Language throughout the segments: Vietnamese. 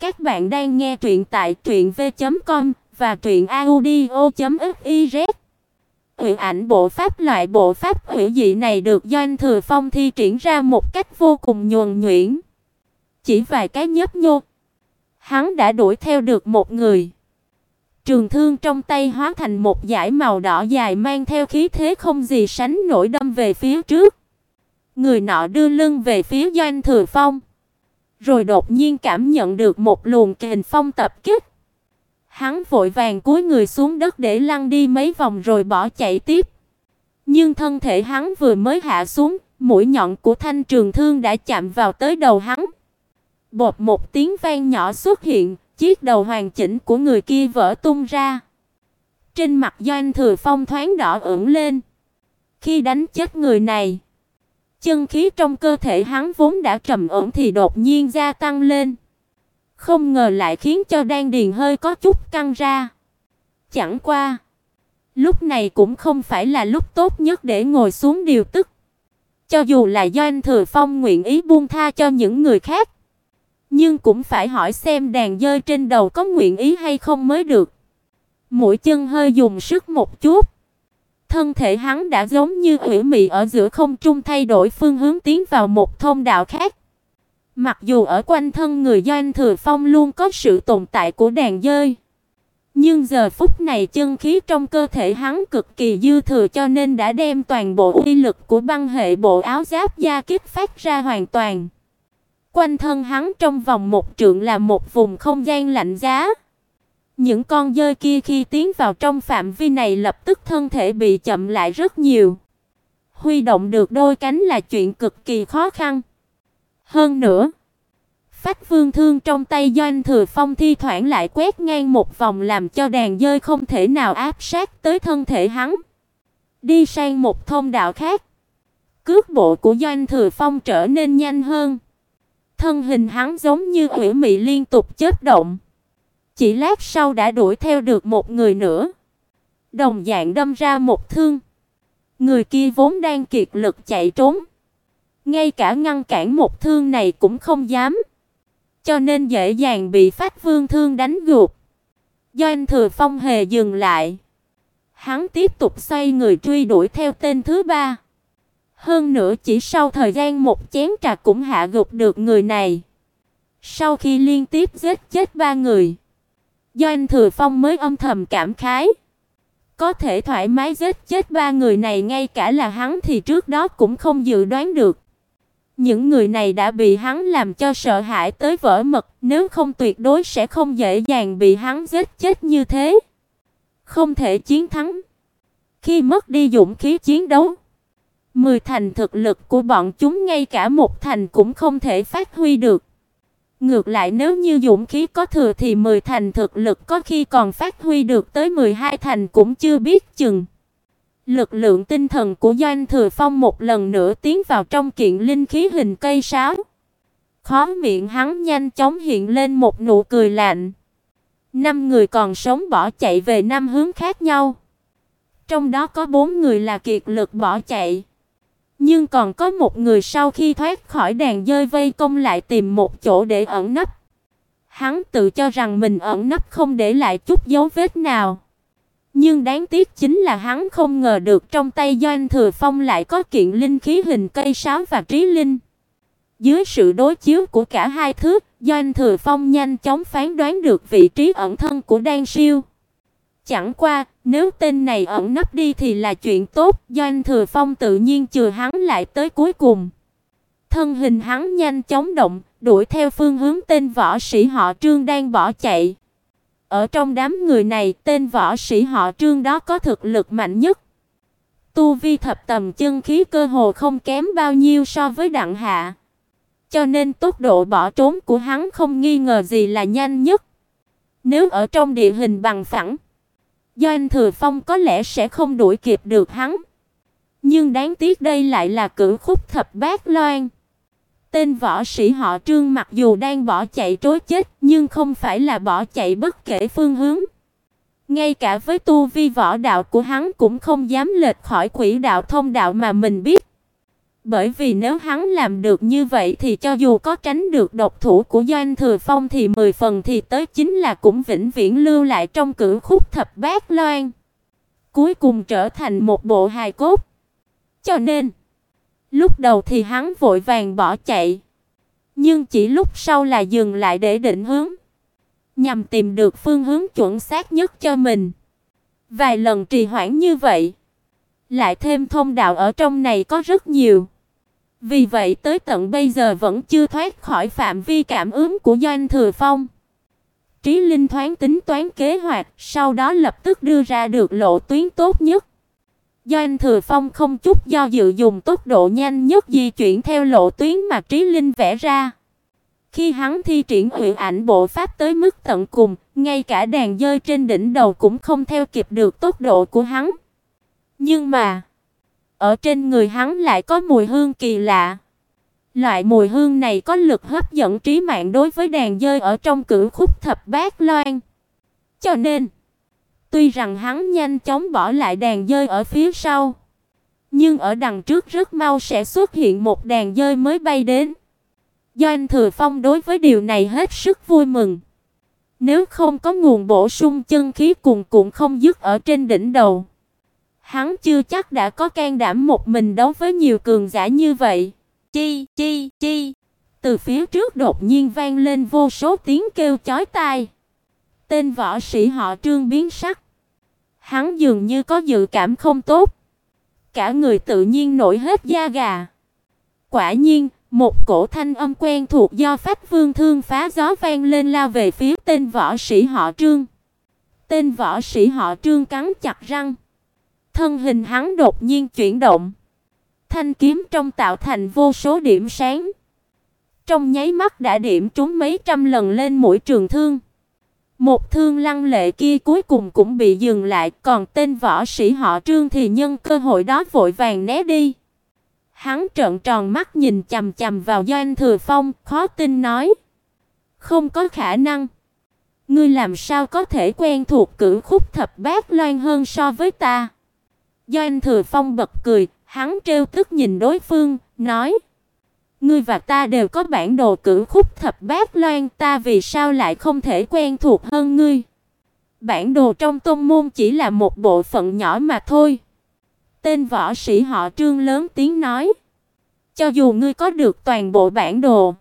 Các bạn đang nghe truyện tại truyệnv.com và truyệnaudio.fiz. Huyền ảnh bộ pháp loại bộ pháp hủy dị này được Doanh Thừa Phong thi triển ra một cách vô cùng nhuần nhuyễn. Chỉ vài cái nhấp nhô, hắn đã đuổi theo được một người. Trường thương trong tay hóa thành một dải màu đỏ dài mang theo khí thế không gì sánh nổi đâm về phía trước. Người nọ đưa lưng về phía Doanh Thừa Phong, rồi đột nhiên cảm nhận được một luồng kình phong tập kích. Hắn vội vàng cúi người xuống đất để lăn đi mấy vòng rồi bỏ chạy tiếp. Nhưng thân thể hắn vừa mới hạ xuống, mũi nhọn của thanh trường thương đã chạm vào tới đầu hắn. Bột một tiếng vang nhỏ xuất hiện, chiếc đầu hoàn chỉnh của người kia vỡ tung ra. Trên mặt Doanh Thừa Phong thoáng đỏ ửng lên. Khi đánh chết người này, chân khí trong cơ thể hắn vốn đã trầm ổn thì đột nhiên gia tăng lên. Không ngờ lại khiến cho đan điền hơi có chút căng ra. Chẳng qua, lúc này cũng không phải là lúc tốt nhất để ngồi xuống điều tức. Cho dù là do anh Thừa Phong nguyện ý buông tha cho những người khác, nhưng cũng phải hỏi xem đàn dơi trên đầu có nguyện ý hay không mới được. Mũi chân hơi dùng sức một chút, thân thể hắn đã giống như ủy mị ở giữa không trung thay đổi phương hướng tiến vào một thông đạo khác. Mặc dù ở quanh thân người Doanh Thừa Phong luôn có sự tồn tại của đàn dơi, nhưng giờ phút này chân khí trong cơ thể hắn cực kỳ dư thừa cho nên đã đem toàn bộ uy lực của băng hệ bộ áo giáp da kích phát ra hoàn toàn. Quanh thân hắn trong vòng một trượng là một vùng không gian lạnh giá. Những con dơi kia khi tiến vào trong phạm vi này lập tức thân thể bị chậm lại rất nhiều. Huy động được đôi cánh là chuyện cực kỳ khó khăn. Hơn nữa, Phách Vương thương trong tay Doanh Thừa Phong thi thoảng lại quét ngang một vòng làm cho đàn dơi không thể nào áp sát tới thân thể hắn. Đi sang một thông đạo khác, cước bộ của Doanh Thừa Phong trở nên nhanh hơn. Thân hình hắn giống như quỷ mị liên tục chớp động. Chỉ lát sau đã đuổi theo được một người nữa. Đồng dạng đâm ra một thương. Người kia vốn đang kiệt lực chạy trốn, ngay cả ngăn cản một thương này cũng không dám, cho nên dễ dàng bị Phách Vương thương đánh gục. Doanh Thừa Phong hề dừng lại, hắn tiếp tục xoay người truy đuổi theo tên thứ ba. Hơn nữa chỉ sau thời gian một chén trà cũng hạ gục được người này. Sau khi liên tiếp giết chết ba người, Doanh Thừa Phong mới âm thầm cảm khái. Có thể thoải mái giết chết ba người này ngay cả là hắn thì trước đó cũng không dự đoán được. Những người này đã bị hắn làm cho sợ hãi tới vỡ mật, nếu không tuyệt đối sẽ không dễ dàng bị hắn giết chết như thế. Không thể chiến thắng. Khi mất đi dũng khí chiến đấu, mười thành thực lực của bọn chúng ngay cả một thành cũng không thể phát huy được. Ngược lại nếu như dũng khí có thừa thì 10 thành thực lực có khi còn phát huy được tới 12 thành cũng chưa biết chừng. Lực lượng tinh thần của Doanh Thừa Phong một lần nữa tiến vào trong kiện linh khí hình cây sáo. Khóe miệng hắn nhanh chóng hiện lên một nụ cười lạnh. Năm người còn sống bỏ chạy về năm hướng khác nhau. Trong đó có bốn người là kiệt lực bỏ chạy. Nhưng còn có một người sau khi thoát khỏi đàn dơi vây công lại tìm một chỗ để ẩn nấp. Hắn tự cho rằng mình ẩn nấp không để lại chút dấu vết nào. Nhưng đáng tiếc chính là hắn không ngờ được trong tay Doanh Thừa Phong lại có kiện linh khí hình cây sáo và trí linh. Dưới sự đối chiếu của cả hai thứ, Doanh Thừa Phong nhanh chóng phán đoán được vị trí ẩn thân của Đan Siêu. Chẳng qua, nếu tên này ẩn nấp đi thì là chuyện tốt, Doanh Thừa Phong tự nhiên chừa hắn lại tới cuối cùng. Thân hình hắn nhanh chóng động, đuổi theo phương hướng tên võ sĩ họ Trương đang bỏ chạy. Ở trong đám người này, tên võ sĩ họ Trương đó có thực lực mạnh nhất. Tu vi thập tầm chân khí cơ hồ không kém bao nhiêu so với Đặng Hạ. Cho nên tốc độ bỏ trốn của hắn không nghi ngờ gì là nhanh nhất. Nếu ở trong địa hình bằng phẳng, Doanh Thừa Phong có lẽ sẽ không đuổi kịp được hắn. Nhưng đáng tiếc đây lại là cửu khúc thập bát loan. Tên võ sĩ họ Trương mặc dù đang bỏ chạy trối chết, nhưng không phải là bỏ chạy bất kể phương hướng. Ngay cả với tu vi võ đạo của hắn cũng không dám lệch khỏi quỹ đạo thông đạo mà mình biết. Bởi vì nếu hắn làm được như vậy thì cho dù có tránh được độc thủ của Doanh Thừa Phong thì 10 phần thì tới chính là cũng vĩnh viễn lưu lại trong cửu khúc thập bát loan. Cuối cùng trở thành một bộ hài cốt. Cho nên, lúc đầu thì hắn vội vàng bỏ chạy, nhưng chỉ lúc sau là dừng lại để định hướng, nhằm tìm được phương hướng chuẩn xác nhất cho mình. Vài lần trì hoãn như vậy, lại thêm thông đạo ở trong này có rất nhiều. Vì vậy tới tận bây giờ vẫn chưa thoát khỏi phạm vi cảm ứng của Doanh Thừa Phong. Trí Linh thoáng tính toán kế hoạch, sau đó lập tức đưa ra được lộ tuyến tốt nhất. Doanh Thừa Phong không chút do dự dùng tốc độ nhanh nhất di chuyển theo lộ tuyến mà Trí Linh vẽ ra. Khi hắn thi triển huyền ảnh bộ pháp tới mức tận cùng, ngay cả đàn dơi trên đỉnh đầu cũng không theo kịp được tốc độ của hắn. Nhưng mà, ở trên người hắn lại có mùi hương kỳ lạ. Loại mùi hương này có lực hấp dẫn trí mạng đối với đàn dơi ở trong cửu khúc thập bát loan. Cho nên, tuy rằng hắn nhanh chóng bỏ lại đàn dơi ở phía sau, nhưng ở đằng trước rất mau sẽ xuất hiện một đàn dơi mới bay đến. Doanh Thừa Phong đối với điều này hết sức vui mừng. Nếu không có nguồn bổ sung chân khí cùng cuộn không dứt ở trên đỉnh đầu, hắn chưa chắc đã có can đảm một mình đấu với nhiều cường giả như vậy. Chi chi chi. Từ phía trước đột nhiên vang lên vô số tiếng kêu chói tai. Tên võ sĩ họ Trương biến sắc. Hắn dường như có dự cảm không tốt. Cả người tự nhiên nổi hết da gà. Quả nhiên, một cổ thanh âm quen thuộc do Phách Vương Thương phá gió vang lên lao về phía tên võ sĩ họ Trương. Tên võ sĩ họ Trương cắn chặt răng. Thân hình hắn đột nhiên chuyển động. Thanh kiếm trong tạo thành vô số điểm sáng. Trong nháy mắt đã điểm trúng mấy trăm lần lên mũi trường thương. Một thương lăng lệ kia cuối cùng cũng bị dừng lại, còn tên võ sĩ họ Trương thì nhân cơ hội đó vội vàng né đi. Hắn trợn tròn mắt nhìn chằm chằm vào Doanh Thừa Phong, khó tin nói: "Không có khả năng. Ngươi làm sao có thể quen thuộc cửu khúc thập bát loan hơn so với ta?" Doanh Thừa Phong bật cười, hắn trêu tức nhìn đối phương, nói: "Ngươi và ta đều có bản đồ cửu khúc thập bát loan, ta vì sao lại không thể quen thuộc hơn ngươi?" Bản đồ trong tôn môn chỉ là một bộ phận nhỏ mà thôi. Tên võ sĩ họ Trương lớn tiếng nói: "Cho dù ngươi có được toàn bộ bản đồ,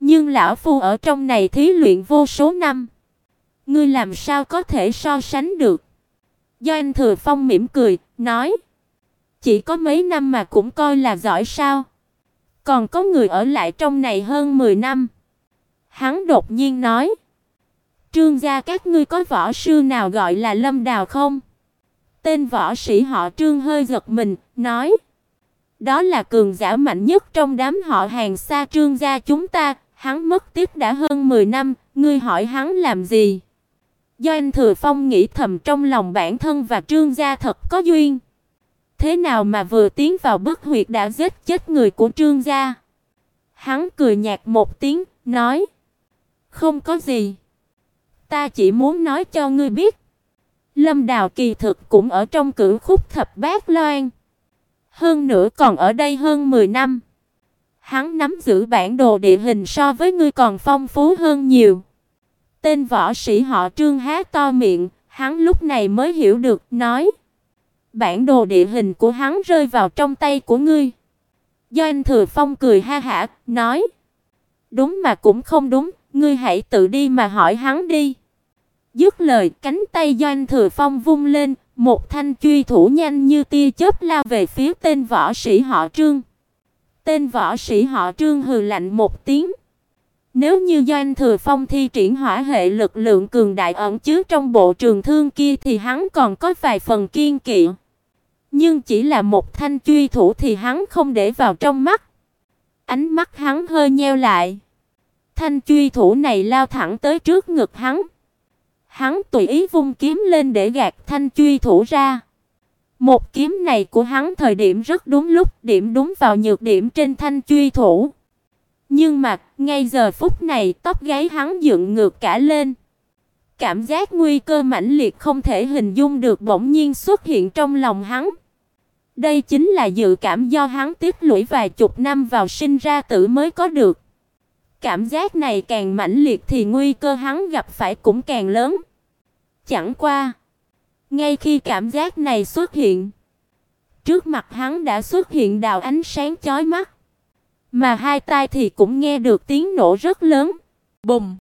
nhưng lão phu ở trong này thí luyện vô số năm, ngươi làm sao có thể so sánh được?" Doanh Thừa Phong mỉm cười, nói: "Chỉ có mấy năm mà cũng coi là giỏi sao? Còn có người ở lại trong này hơn 10 năm." Hắn đột nhiên nói: "Trương gia các ngươi có võ sư nào gọi là Lâm Đào không?" Tên võ sĩ họ Trương hơi giật mình, nói: "Đó là cường giả mạnh nhất trong đám họ hàng xa Trương gia chúng ta, hắn mất tiếp đã hơn 10 năm, ngươi hỏi hắn làm gì?" Doanh Thừa Phong nghĩ thầm trong lòng bản thân và Trương gia thật có duyên. Thế nào mà vừa tiến vào bức huyệt đã giết chết người của Trương gia? Hắn cười nhạt một tiếng, nói: "Không có gì, ta chỉ muốn nói cho ngươi biết, Lâm Đào kỳ thực cũng ở trong cửu khúc thập bát loan. Hơn nữa còn ở đây hơn 10 năm. Hắn nắm giữ bản đồ địa hình so với ngươi còn phong phú hơn nhiều. Tên võ sĩ họ Trương há to miệng, hắn lúc này mới hiểu được, nói: "Bản đồ địa hình của hắn rơi vào trong tay của ngươi." Doanh Thừa Phong cười ha hả, nói: "Đúng mà cũng không đúng, ngươi hãy tự đi mà hỏi hắn đi." Dứt lời, cánh tay Doanh Thừa Phong vung lên, một thanh truy thủ nhanh như tia chớp lao về phía tên võ sĩ họ Trương. Tên võ sĩ họ Trương hừ lạnh một tiếng. Nếu như Doanh Thừa Phong thi triển hỏa hệ lực lượng cường đại ẩn chứa trong bộ trường thương kia thì hắn còn có vài phần kiên kỵ. Nhưng chỉ là một thanh truy thủ thì hắn không để vào trong mắt. Ánh mắt hắn hơi nheo lại. Thanh truy thủ này lao thẳng tới trước ngực hắn. Hắn tùy ý vung kiếm lên để gạt thanh truy thủ ra. Một kiếm này của hắn thời điểm rất đúng lúc, điểm đúng vào nhược điểm trên thanh truy thủ. Nhưng mà, ngay giờ phút này, tóc gáy hắn dựng ngược cả lên. Cảm giác nguy cơ mãnh liệt không thể hình dung được bỗng nhiên xuất hiện trong lòng hắn. Đây chính là dự cảm do hắn tiếp lũy vài chục năm vào sinh ra tử mới có được. Cảm giác này càng mãnh liệt thì nguy cơ hắn gặp phải cũng càng lớn. Chẳng qua, ngay khi cảm giác này xuất hiện, trước mặt hắn đã xuất hiện đạo ánh sáng chói mắt, mà hai tai thì cũng nghe được tiếng nổ rất lớn. Bùng!